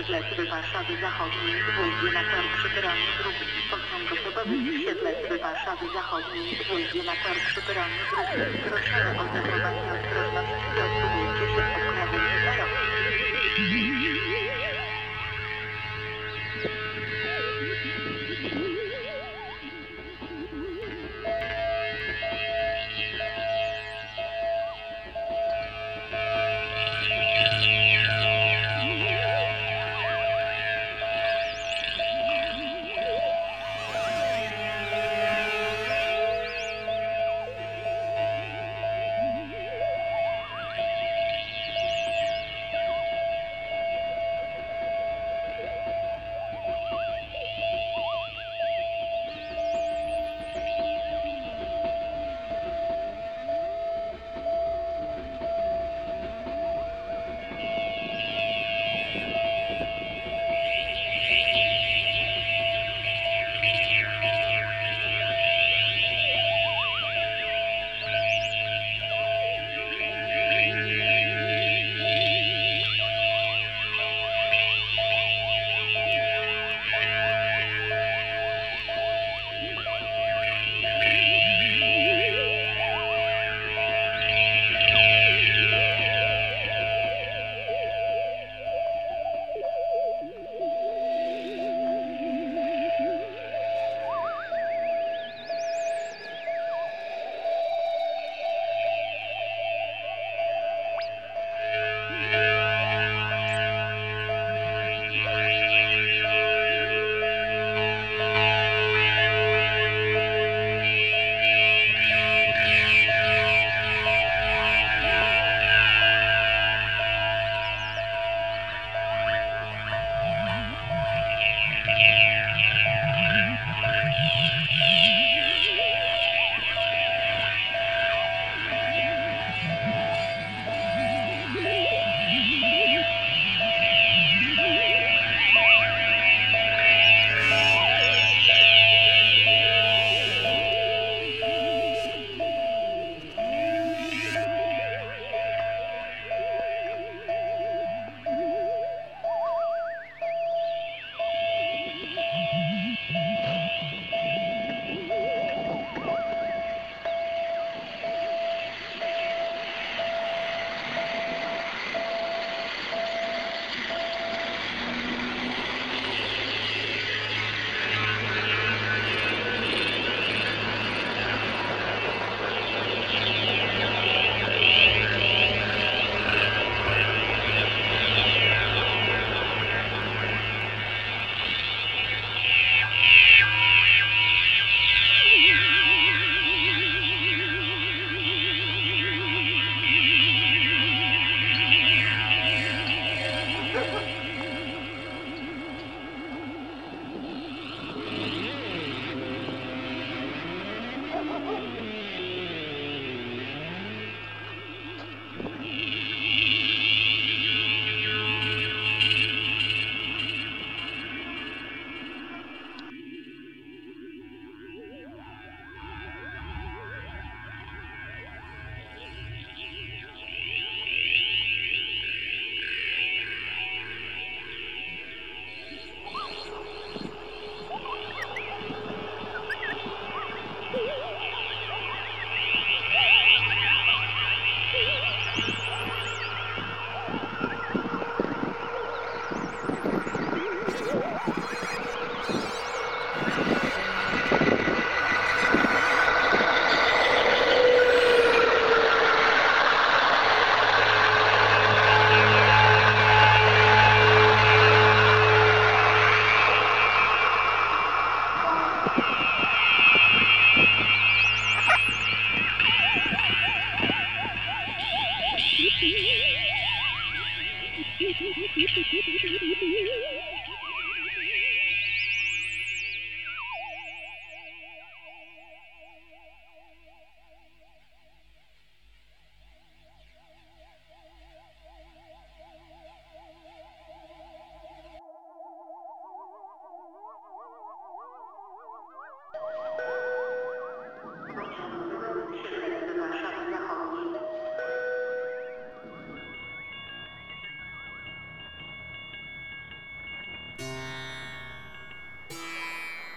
osobowy z Siedlecy Warszawy Zachodniej wejdzie na tor przy peronie drugim. Pociąg osobowy z Siedlecy Warszawy Zachodniej wejdzie na tor przy peronie. Prosimy o zachowanie ostrożności